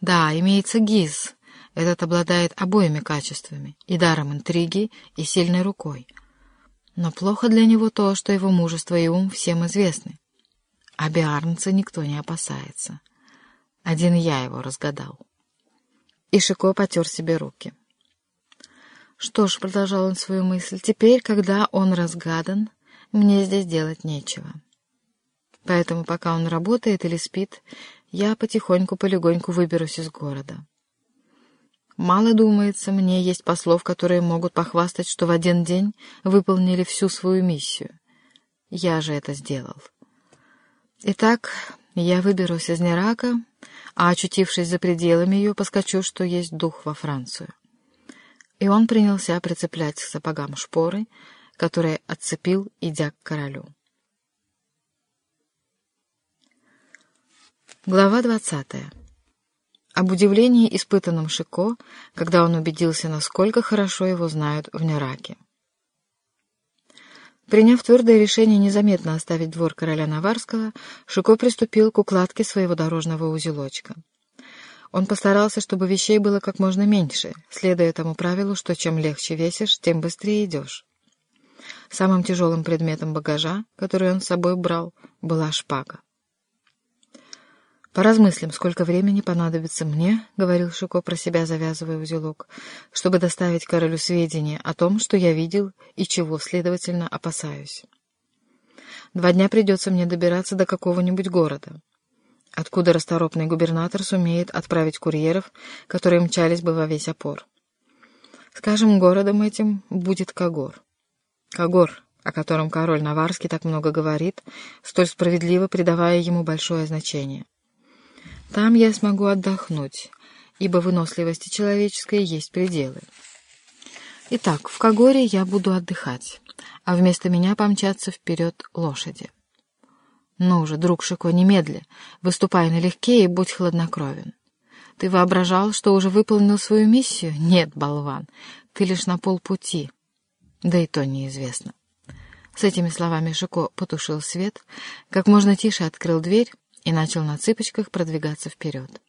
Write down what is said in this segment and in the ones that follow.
Да, имеется Гиз. Этот обладает обоими качествами, и даром интриги, и сильной рукой. Но плохо для него то, что его мужество и ум всем известны. А Биарнца никто не опасается. Один я его разгадал. И Шико потер себе руки. Что ж, продолжал он свою мысль, теперь, когда он разгадан, мне здесь делать нечего. Поэтому, пока он работает или спит, я потихоньку-полегоньку выберусь из города. Мало, думается, мне есть послов, которые могут похвастать, что в один день выполнили всю свою миссию. Я же это сделал. Итак, я выберусь из Нерака, а, очутившись за пределами ее, поскочу, что есть дух во Францию. И он принялся прицеплять к сапогам шпоры, которые отцепил, идя к королю. Глава двадцатая. Об удивлении, испытанном Шико, когда он убедился, насколько хорошо его знают в Нераке. Приняв твердое решение незаметно оставить двор короля Наварского, Шико приступил к укладке своего дорожного узелочка. Он постарался, чтобы вещей было как можно меньше, следуя тому правилу, что чем легче весишь, тем быстрее идешь. Самым тяжелым предметом багажа, который он с собой брал, была шпага. «Поразмыслим, сколько времени понадобится мне, — говорил Шико про себя, завязывая узелок, — чтобы доставить королю сведения о том, что я видел и чего, следовательно, опасаюсь. Два дня придется мне добираться до какого-нибудь города, откуда расторопный губернатор сумеет отправить курьеров, которые мчались бы во весь опор. Скажем, городом этим будет Кагор. Кагор, о котором король Наварский так много говорит, столь справедливо придавая ему большое значение. Там я смогу отдохнуть, ибо выносливости человеческой есть пределы. Итак, в Кагоре я буду отдыхать, а вместо меня помчатся вперед лошади. Ну же, друг Шико, немедли, выступай налегке и будь хладнокровен. Ты воображал, что уже выполнил свою миссию? Нет, болван, ты лишь на полпути. Да и то неизвестно. С этими словами Шико потушил свет, как можно тише открыл дверь и начал на цыпочках продвигаться вперед.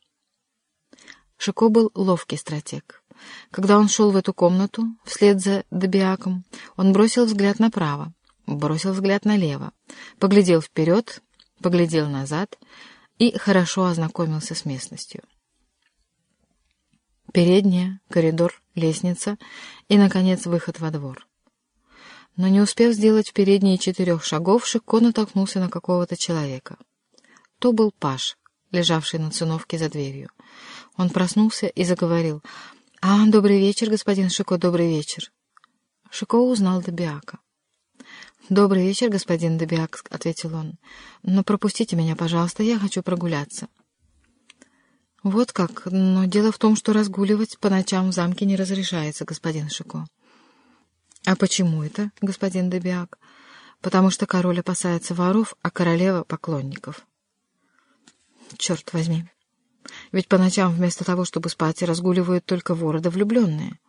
Шико был ловкий стратег. Когда он шел в эту комнату, вслед за Добиаком, он бросил взгляд направо, бросил взгляд налево, поглядел вперед, поглядел назад и хорошо ознакомился с местностью. Передняя, коридор, лестница и, наконец, выход во двор. Но не успев сделать передние четырех шагов, Шико натолкнулся на какого-то человека. То был Паш, лежавший на циновке за дверью. Он проснулся и заговорил. «А, добрый вечер, господин Шико, добрый вечер». Шико узнал Добиака. «Добрый вечер, господин Добиак», — ответил он. «Но пропустите меня, пожалуйста, я хочу прогуляться». «Вот как, но дело в том, что разгуливать по ночам в замке не разрешается, господин Шико». «А почему это, господин Добиак?» «Потому что король опасается воров, а королева — поклонников». Черт возьми. Ведь по ночам вместо того, чтобы спать, разгуливают только воры да влюбленные.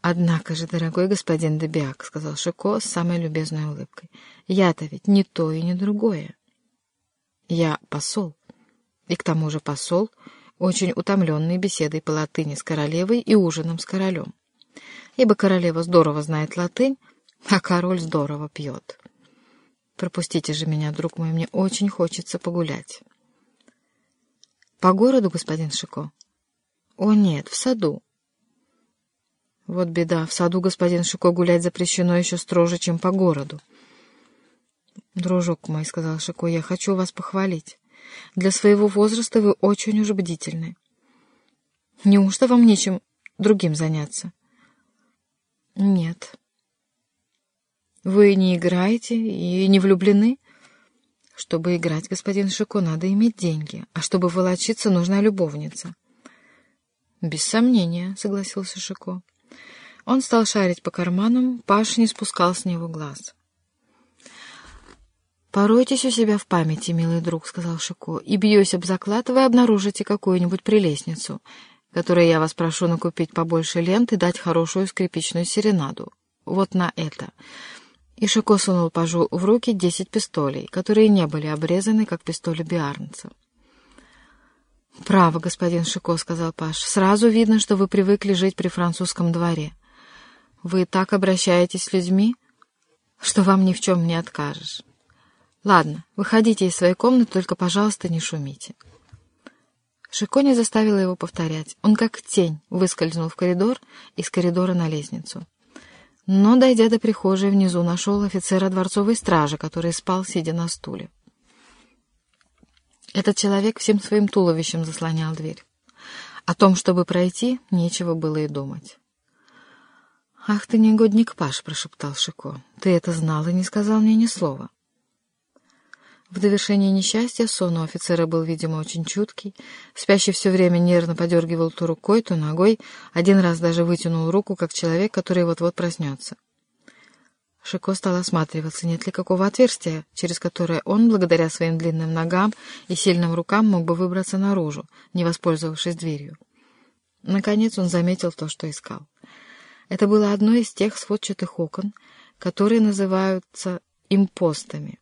«Однако же, дорогой господин Дебиак, — сказал Шико с самой любезной улыбкой, — я-то ведь не то и не другое. Я посол, и к тому же посол, очень утомленный беседой по латыни с королевой и ужином с королем. Ибо королева здорово знает латынь, а король здорово пьет». Пропустите же меня, друг мой, мне очень хочется погулять. По городу, господин Шико? О, нет, в саду. Вот беда, в саду, господин Шико, гулять запрещено еще строже, чем по городу. Дружок мой, — сказал Шико, — я хочу вас похвалить. Для своего возраста вы очень уж бдительны. Неужто вам нечем другим заняться? Нет. Вы не играете и не влюблены? Чтобы играть, господин Шико, надо иметь деньги, а чтобы волочиться, нужна любовница. Без сомнения, согласился Шико. Он стал шарить по карманам, Паш не спускал с него глаз. «Поройтесь у себя в памяти, милый друг», — сказал Шико, — «и бьюсь об заклад, вы обнаружите какую-нибудь прелестницу, которой я вас прошу накупить побольше лент и дать хорошую скрипичную серенаду. Вот на это. И Шико сунул пажу в руки десять пистолей, которые не были обрезаны, как пистоли биарнца. «Право, господин Шико», — сказал Паш. «Сразу видно, что вы привыкли жить при французском дворе. Вы так обращаетесь с людьми, что вам ни в чем не откажешь. Ладно, выходите из своей комнаты, только, пожалуйста, не шумите». Шико не заставила его повторять. Он как тень выскользнул в коридор, из коридора на лестницу. Но, дойдя до прихожей внизу, нашел офицера дворцовой стражи, который спал, сидя на стуле. Этот человек всем своим туловищем заслонял дверь. О том, чтобы пройти, нечего было и думать. «Ах ты, негодник Паш!» — прошептал Шико. «Ты это знал и не сказал мне ни слова». В довершение несчастья сон у офицера был, видимо, очень чуткий. Спящий все время нервно подергивал то рукой, то ногой, один раз даже вытянул руку, как человек, который вот-вот проснется. Шико стал осматриваться, нет ли какого отверстия, через которое он, благодаря своим длинным ногам и сильным рукам, мог бы выбраться наружу, не воспользовавшись дверью. Наконец он заметил то, что искал. Это было одно из тех сводчатых окон, которые называются импостами.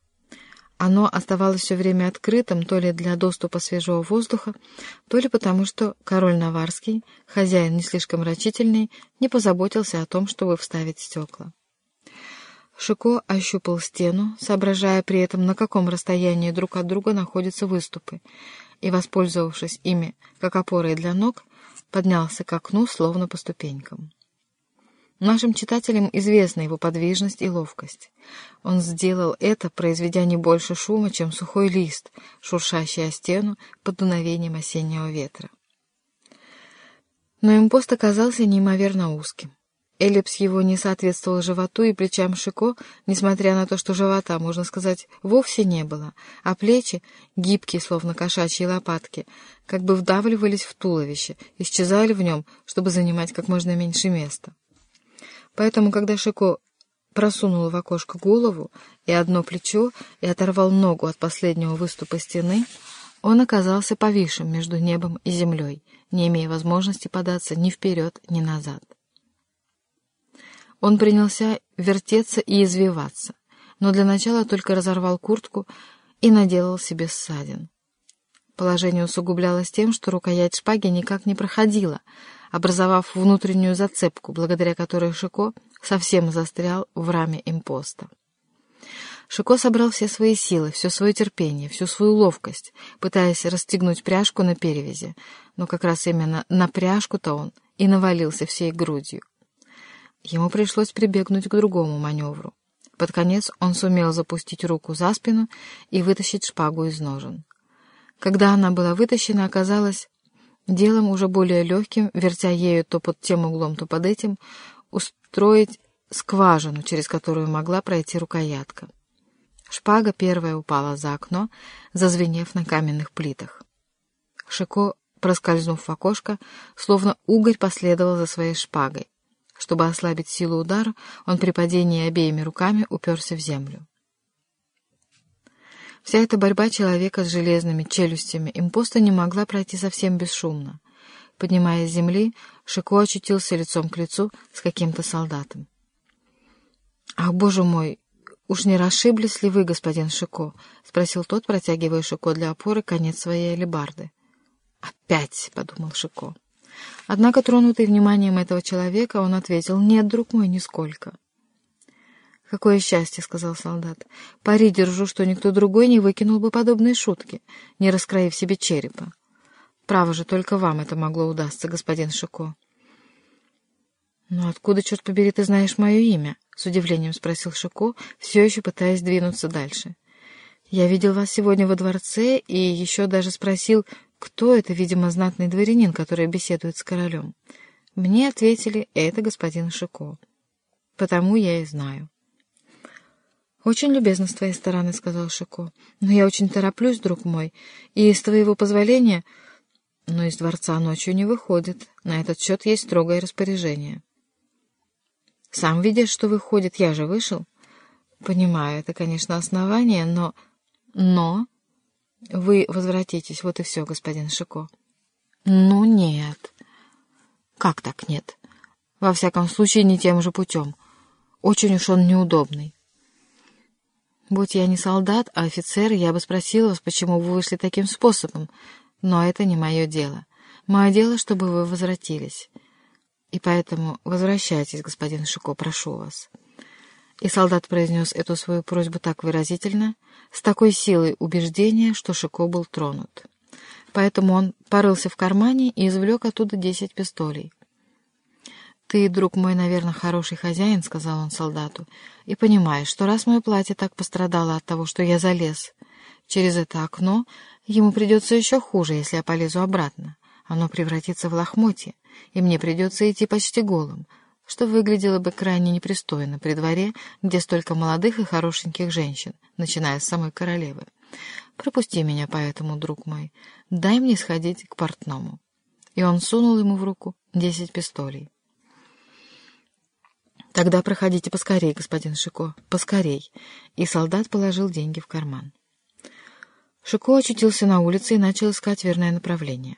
Оно оставалось все время открытым то ли для доступа свежего воздуха, то ли потому, что король Наварский, хозяин не слишком рачительный, не позаботился о том, чтобы вставить стекла. Шико ощупал стену, соображая при этом, на каком расстоянии друг от друга находятся выступы, и, воспользовавшись ими как опорой для ног, поднялся к окну, словно по ступенькам. Нашим читателям известна его подвижность и ловкость. Он сделал это, произведя не больше шума, чем сухой лист, шуршащий о стену под дуновением осеннего ветра. Но импост оказался неимоверно узким. Эллипс его не соответствовал животу и плечам Шико, несмотря на то, что живота, можно сказать, вовсе не было, а плечи, гибкие, словно кошачьи лопатки, как бы вдавливались в туловище, исчезали в нем, чтобы занимать как можно меньше места. Поэтому, когда Шико просунул в окошко голову и одно плечо и оторвал ногу от последнего выступа стены, он оказался повисшим между небом и землей, не имея возможности податься ни вперед, ни назад. Он принялся вертеться и извиваться, но для начала только разорвал куртку и наделал себе ссадин. Положение усугублялось тем, что рукоять шпаги никак не проходила, образовав внутреннюю зацепку, благодаря которой Шико совсем застрял в раме импоста. Шико собрал все свои силы, все свое терпение, всю свою ловкость, пытаясь расстегнуть пряжку на перевязи, но как раз именно на пряжку-то он и навалился всей грудью. Ему пришлось прибегнуть к другому маневру. Под конец он сумел запустить руку за спину и вытащить шпагу из ножен. Когда она была вытащена, оказалось делом уже более легким, вертя ею то под тем углом, то под этим, устроить скважину, через которую могла пройти рукоятка. Шпага первая упала за окно, зазвенев на каменных плитах. Шико, проскользнув в окошко, словно угорь последовал за своей шпагой. Чтобы ослабить силу удара, он при падении обеими руками уперся в землю. Вся эта борьба человека с железными челюстями импоста не могла пройти совсем бесшумно. Поднимаясь с земли, Шико очутился лицом к лицу с каким-то солдатом. «Ах, боже мой, уж не расшиблись ли вы, господин Шико?» — спросил тот, протягивая Шико для опоры конец своей алебарды. «Опять!» — подумал Шико. Однако, тронутый вниманием этого человека, он ответил, «Нет, друг мой, нисколько». «Какое счастье!» — сказал солдат. «Пари держу, что никто другой не выкинул бы подобные шутки, не раскроив себе черепа. Право же, только вам это могло удастся, господин Шико». «Ну откуда, черт побери, ты знаешь мое имя?» — с удивлением спросил Шико, все еще пытаясь двинуться дальше. «Я видел вас сегодня во дворце и еще даже спросил, кто это, видимо, знатный дворянин, который беседует с королем? Мне ответили, это господин Шико. Потому я и знаю. «Очень любезно с твоей стороны», — сказал Шико. «Но я очень тороплюсь, друг мой, и, с твоего позволения...» «Но из дворца ночью не выходит. На этот счет есть строгое распоряжение». «Сам видишь, что выходит. Я же вышел». «Понимаю, это, конечно, основание, но...» «Но...» Вы возвратитесь, вот и все, господин Шико. Ну, нет. Как так нет? Во всяком случае, не тем же путем. Очень уж он неудобный. Будь я не солдат, а офицер, я бы спросила вас, почему вы вышли таким способом. Но это не мое дело. Мое дело, чтобы вы возвратились. И поэтому возвращайтесь, господин Шико, прошу вас». И солдат произнес эту свою просьбу так выразительно, с такой силой убеждения, что Шико был тронут. Поэтому он порылся в кармане и извлек оттуда десять пистолей. «Ты, друг мой, наверное, хороший хозяин», — сказал он солдату, — «и понимаешь, что раз мое платье так пострадало от того, что я залез через это окно, ему придется еще хуже, если я полезу обратно. Оно превратится в лохмотье, и мне придется идти почти голым, что выглядело бы крайне непристойно при дворе, где столько молодых и хорошеньких женщин, начиная с самой королевы. Пропусти меня поэтому, друг мой, дай мне сходить к портному. И он сунул ему в руку десять пистолей. «Тогда проходите поскорей, господин Шико, поскорей!» И солдат положил деньги в карман. Шико очутился на улице и начал искать верное направление.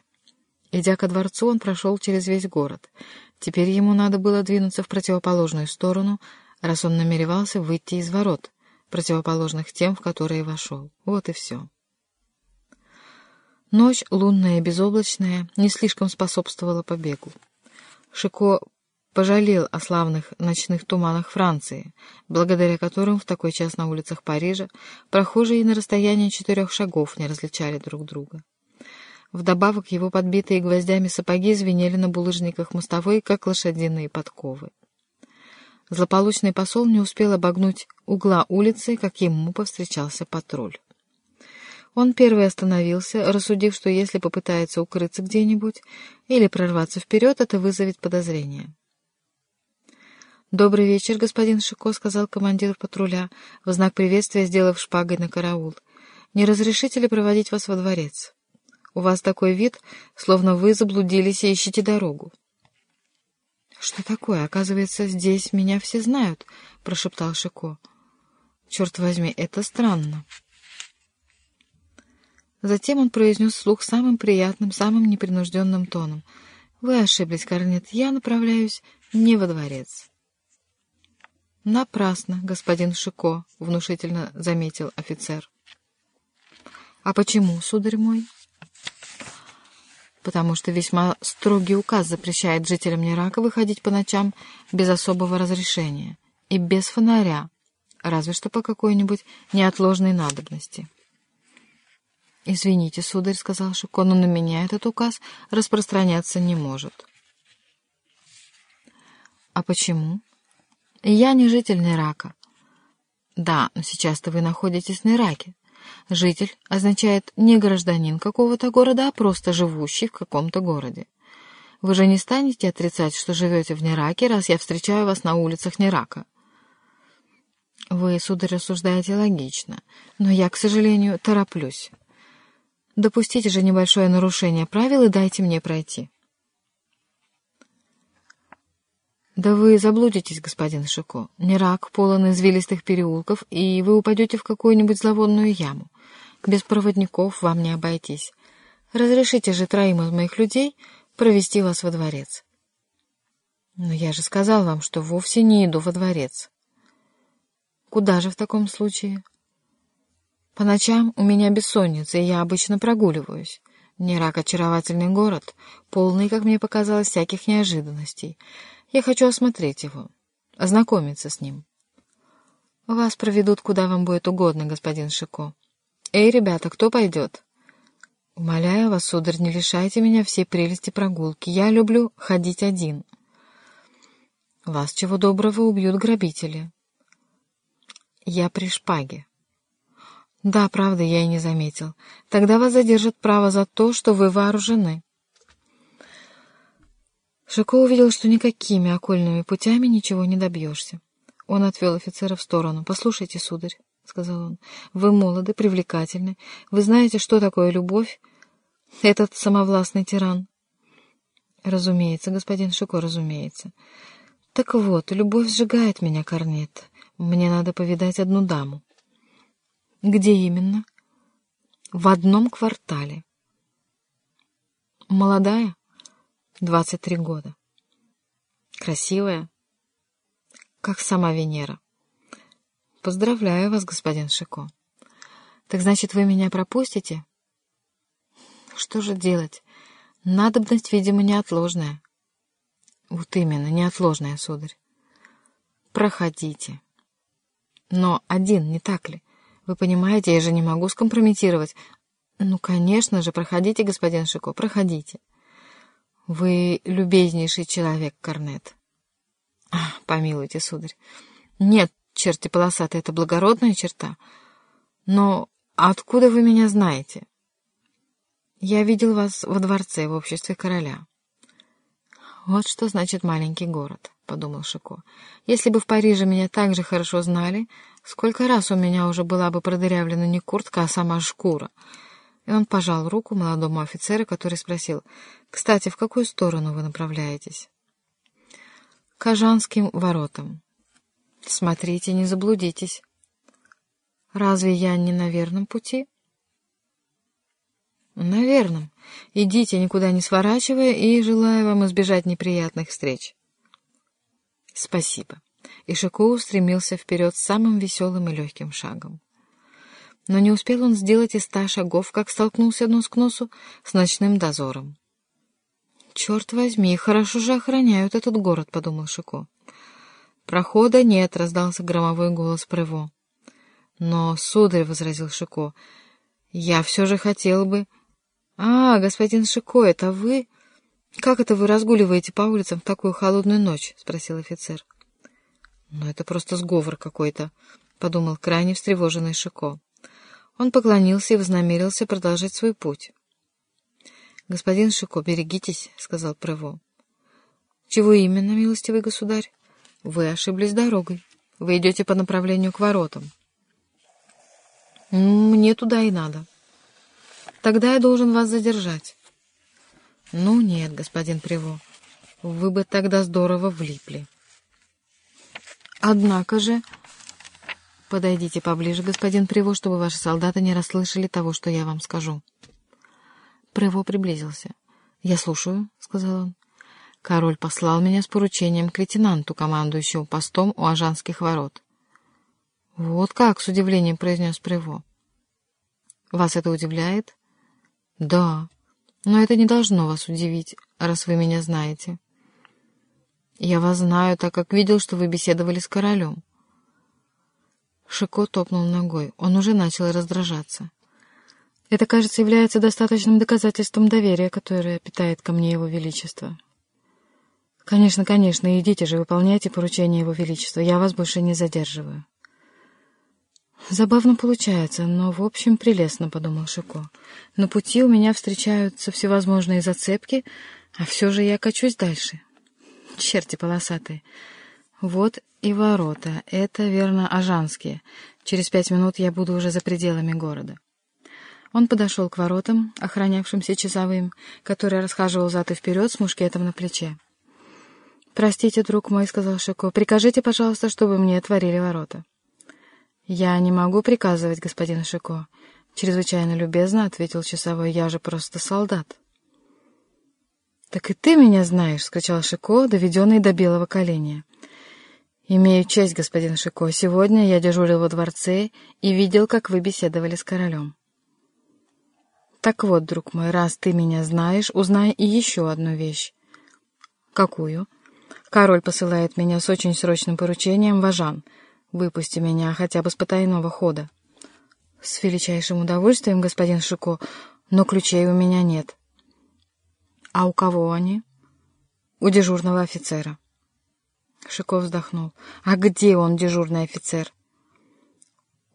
Идя ко дворцу, он прошел через весь город. Теперь ему надо было двинуться в противоположную сторону, раз он намеревался выйти из ворот, противоположных тем, в которые вошел. Вот и все. Ночь, лунная и безоблачная, не слишком способствовала побегу. Шико пожалел о славных ночных туманах Франции, благодаря которым в такой час на улицах Парижа прохожие на расстоянии четырех шагов не различали друг друга. Вдобавок его подбитые гвоздями сапоги звенели на булыжниках мостовой, как лошадиные подковы. Злополучный посол не успел обогнуть угла улицы, как ему повстречался патруль. Он первый остановился, рассудив, что если попытается укрыться где-нибудь или прорваться вперед, это вызовет подозрение. «Добрый вечер, господин Шико», — сказал командир патруля, в знак приветствия сделав шпагой на караул. «Не разрешите ли проводить вас во дворец?» У вас такой вид, словно вы заблудились и ищете дорогу. — Что такое? Оказывается, здесь меня все знают, — прошептал Шико. — Черт возьми, это странно. Затем он произнес вслух самым приятным, самым непринужденным тоном. — Вы ошиблись, Корнет, я направляюсь не во дворец. — Напрасно, господин Шико, — внушительно заметил офицер. — А почему, сударь мой? — потому что весьма строгий указ запрещает жителям Нерака выходить по ночам без особого разрешения и без фонаря, разве что по какой-нибудь неотложной надобности. «Извините, сударь», — сказал Шико, — «но на меня этот указ распространяться не может». «А почему?» «Я не житель Нерака». «Да, но сейчас-то вы находитесь в Нераке. Житель означает не гражданин какого-то города, а просто живущий в каком-то городе. Вы же не станете отрицать, что живете в Нераке, раз я встречаю вас на улицах Нерака? Вы, сударь, рассуждаете логично, но я, к сожалению, тороплюсь. Допустите же небольшое нарушение правил и дайте мне пройти. Да вы заблудитесь, господин Шико. Нерак полон извилистых переулков, и вы упадете в какую-нибудь зловонную яму. Без проводников вам не обойтись. Разрешите же троим из моих людей провести вас во дворец. Но я же сказал вам, что вовсе не иду во дворец. Куда же в таком случае? По ночам у меня бессонница, и я обычно прогуливаюсь. Нерак — очаровательный город, полный, как мне показалось, всяких неожиданностей — я хочу осмотреть его, ознакомиться с ним. Вас проведут, куда вам будет угодно, господин Шико. Эй, ребята, кто пойдет? Умоляю вас, сударь, не лишайте меня всей прелести прогулки. Я люблю ходить один. Вас чего доброго убьют грабители. Я при шпаге. Да, правда, я и не заметил. Тогда вас задержат право за то, что вы вооружены. Шико увидел, что никакими окольными путями ничего не добьешься. Он отвел офицера в сторону. «Послушайте, сударь», — сказал он, — «вы молоды, привлекательны. Вы знаете, что такое любовь? Этот самовластный тиран». «Разумеется, господин Шико, разумеется. Так вот, любовь сжигает меня, Корнет. Мне надо повидать одну даму». «Где именно?» «В одном квартале». «Молодая?» Двадцать три года. Красивая, как сама Венера. Поздравляю вас, господин Шико. Так значит, вы меня пропустите? Что же делать? Надобность, видимо, неотложная. Вот именно, неотложная, сударь. Проходите. Но один, не так ли? Вы понимаете, я же не могу скомпрометировать. Ну, конечно же, проходите, господин Шико, проходите. Вы любезнейший человек, Корнет. Ах, помилуйте, сударь. Нет, черти полосатые, это благородная черта. Но откуда вы меня знаете? Я видел вас во дворце в обществе короля. Вот что значит маленький город, — подумал Шико. Если бы в Париже меня так же хорошо знали, сколько раз у меня уже была бы продырявлена не куртка, а сама шкура. И он пожал руку молодому офицеру, который спросил, «Кстати, в какую сторону вы направляетесь?» «К Ажанским воротам». «Смотрите, не заблудитесь». «Разве я не на верном пути?» «На верном. Идите, никуда не сворачивая, и желаю вам избежать неприятных встреч». «Спасибо». И Шико устремился вперед самым веселым и легким шагом. Но не успел он сделать и ста шагов, как столкнулся нос к носу с ночным дозором. «Черт возьми, хорошо же охраняют этот город», — подумал Шико. «Прохода нет», — раздался громовой голос Прево. «Но, сударь», — возразил Шико, — «я все же хотел бы...» «А, господин Шико, это вы? Как это вы разгуливаете по улицам в такую холодную ночь?» — спросил офицер. «Ну, это просто сговор какой-то», — подумал крайне встревоженный Шико. Он поклонился и вознамерился продолжать свой путь. «Господин Шико, берегитесь», — сказал Прево. «Чего именно, милостивый государь? Вы ошиблись дорогой. Вы идете по направлению к воротам». «Мне туда и надо». Тогда я должен вас задержать. Ну нет, господин Приво, вы бы тогда здорово влипли. Однако же... Подойдите поближе, господин Приво, чтобы ваши солдаты не расслышали того, что я вам скажу. Приво приблизился. «Я слушаю», — сказал он. «Король послал меня с поручением к лейтенанту, командующему постом у Ажанских ворот». «Вот как!» — с удивлением произнес Приво. «Вас это удивляет?» «Да, но это не должно вас удивить, раз вы меня знаете. Я вас знаю, так как видел, что вы беседовали с королем». Шико топнул ногой. Он уже начал раздражаться. Это, кажется, является достаточным доказательством доверия, которое питает ко мне его величество. Конечно, конечно, идите же, выполняйте поручение его величества. Я вас больше не задерживаю. Забавно получается, но, в общем, прелестно, — подумал Шико. На пути у меня встречаются всевозможные зацепки, а все же я качусь дальше. Черти полосатые. Вот и ворота. Это, верно, ажанские. Через пять минут я буду уже за пределами города. Он подошел к воротам, охранявшимся часовым, который расхаживал зад и вперед с мушкетом на плече. «Простите, друг мой», — сказал Шико, — «прикажите, пожалуйста, чтобы мне отворили ворота». «Я не могу приказывать, господин Шико», — чрезвычайно любезно ответил часовой. «Я же просто солдат». «Так и ты меня знаешь», — скричал Шико, доведенный до белого коленя. «Имею честь, господин Шико. Сегодня я дежурил во дворце и видел, как вы беседовали с королем». «Так вот, друг мой, раз ты меня знаешь, узнай и еще одну вещь». «Какую?» «Король посылает меня с очень срочным поручением в Ажан». Выпусти меня хотя бы с потайного хода. С величайшим удовольствием, господин Шико, но ключей у меня нет. А у кого они? У дежурного офицера. Шико вздохнул. А где он, дежурный офицер?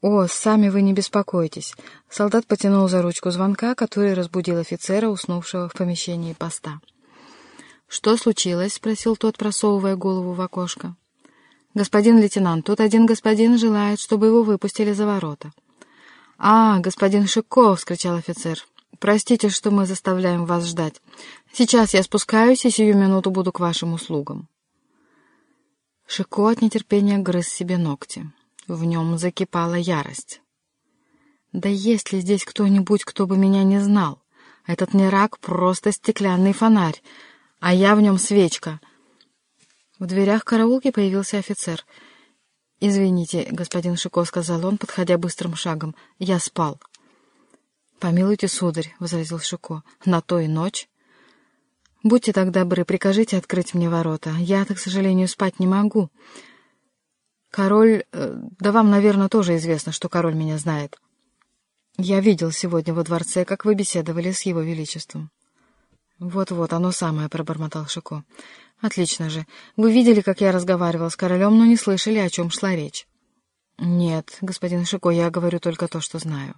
«О, сами вы не беспокойтесь». Солдат потянул за ручку звонка, который разбудил офицера, уснувшего в помещении поста. «Что случилось?» — спросил тот, просовывая голову в окошко. «Господин лейтенант, тут один господин желает, чтобы его выпустили за ворота». «А, господин Шиков!» — вскричал офицер. «Простите, что мы заставляем вас ждать. Сейчас я спускаюсь и сию минуту буду к вашим услугам». Шико от нетерпения грыз себе ногти. В нем закипала ярость. «Да есть ли здесь кто-нибудь, кто бы меня не знал? Этот нерак — просто стеклянный фонарь, а я в нем свечка». В дверях караулки появился офицер. «Извините, господин Шико», — сказал он, подходя быстрым шагом, — «я спал». «Помилуйте, сударь», — возразил Шико, — «на то и ночь». «Будьте так добры, прикажите открыть мне ворота. Я-то, к сожалению, спать не могу. Король... Э, да вам, наверное, тоже известно, что король меня знает. Я видел сегодня во дворце, как вы беседовали с его величеством». «Вот-вот, оно самое», — пробормотал Шико. «Отлично же. Вы видели, как я разговаривал с королем, но не слышали, о чем шла речь». «Нет, господин Шико, я говорю только то, что знаю».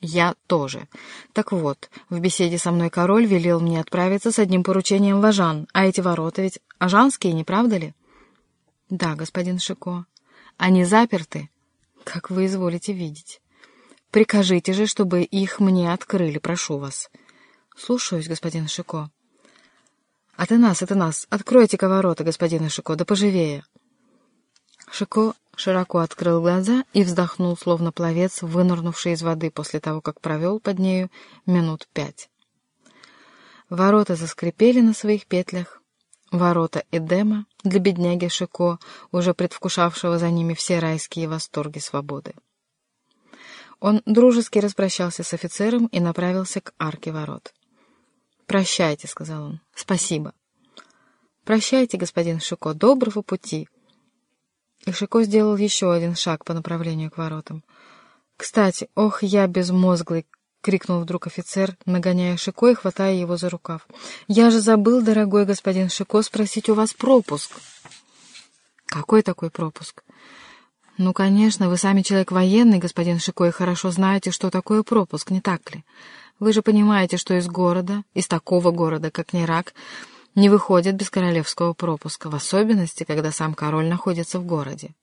«Я тоже. Так вот, в беседе со мной король велел мне отправиться с одним поручением в Ажан, а эти ворота ведь ажанские, не правда ли?» «Да, господин Шико. Они заперты, как вы изволите видеть. Прикажите же, чтобы их мне открыли, прошу вас». «Слушаюсь, господин Шико». «Это нас, это нас. Откройте-ка ворота, господин Шико, да поживее». Шико широко открыл глаза и вздохнул, словно пловец, вынырнувший из воды после того, как провел под нею минут пять. Ворота заскрипели на своих петлях. Ворота Эдема для бедняги Шико, уже предвкушавшего за ними все райские восторги свободы. Он дружески распрощался с офицером и направился к арке ворот. «Прощайте», — сказал он. «Спасибо». «Прощайте, господин Шико, доброго пути». И Шико сделал еще один шаг по направлению к воротам. «Кстати, ох, я безмозглый!» — крикнул вдруг офицер, нагоняя Шико и хватая его за рукав. «Я же забыл, дорогой господин Шико, спросить у вас пропуск». «Какой такой пропуск?» «Ну, конечно, вы сами человек военный, господин Шико, и хорошо знаете, что такое пропуск, не так ли? Вы же понимаете, что из города, из такого города, как Нерак, не выходит без королевского пропуска, в особенности, когда сам король находится в городе.